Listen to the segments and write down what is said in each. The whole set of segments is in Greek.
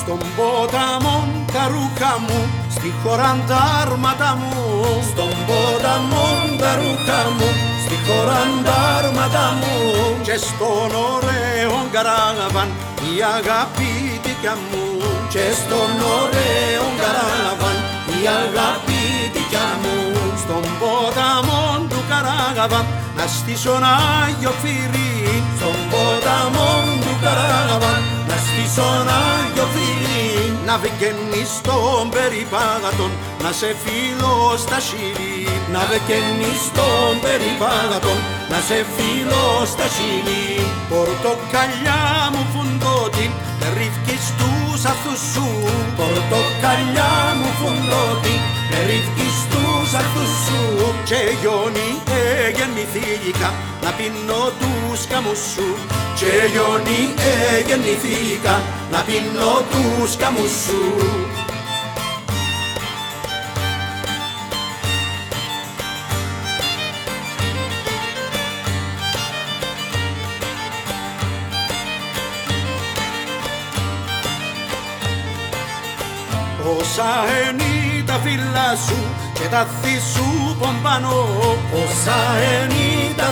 Στον ποταμό τα ρούχα μου, στη χώρα τα άρματα μου. Στον ποταμό τα ρούχα μου, στη χώρα τα άρματα μου. Και στον ωραίο καράβαν η αγαπήτικια μου. Και στον ωραίο καράβαν η αγαπήτικια μου. Στον ποταμό του καράβαν να στήσω ένα Άγιο Φυρί. Στον ποταμό του καράβαν να στήσω ένα Άγιο Φυρί να βγαίνεις στον περιπάγατον να σε φίλο στα χείλη να βγαίνεις στον περιπάγατον να σε φίλο στα χείλη Πορτοκαλιά μου φουντώτη με ρίφκεις τους αυτούς σου. Πορτοκαλιά μου φουντώτη με ρίφκεις τους αυτούς σου. Και γιονί εγεννηθήκα να πίνω τους καμούς σου. Και γιονί εγεννηθήκα να πίνω τους καμούς σου. Όσα είναι τα φύλλα σου και τα θυσού πομπάνω Όσα είναι τα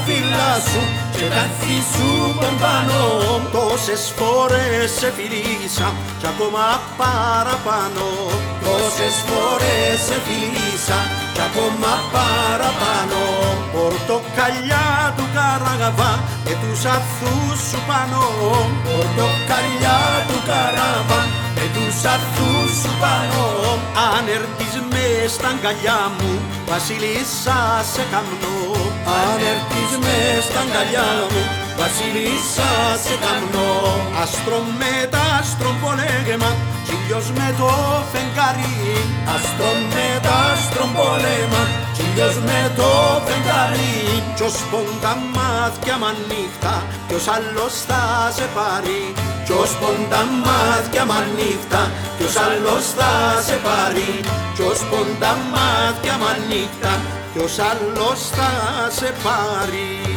φύλλα σου και τα θυσού πομπάνω Τόσες φορές σε φιλήσα κι ακόμα παραπάνω. Τόσες φορές σε φιλήσα κι ακόμα παραπάνω. Πορτοκαλιά του καραγαβά και τους αθούς σου πάνω. Πορτοκαλιά του καραβά με τους αθούς σου πάνω. Αν έρθεις μες στα αγκαλιά μου βασιλίσσα σε καμνώ Αν έρθεις μες στα αγκαλιά μου βασιλίσσα σε καμνώ Άστρο με τ' άστρο πολέμημα Κιλιος με το φεγγάρι. Άστρο με τ' άστρο πολέμα Κιλιος με το φεγγάρι Κι ως πόντα μάτια μα νύχτα Ποιος άλλος θα σε πάρει. Κι ως πόντα μάτια μα νύχτα Ποιος άλλος θα σε πάρει. Κι ως πόντα μάτια μα νύχτα Ποιος άλλος θα σε πάρει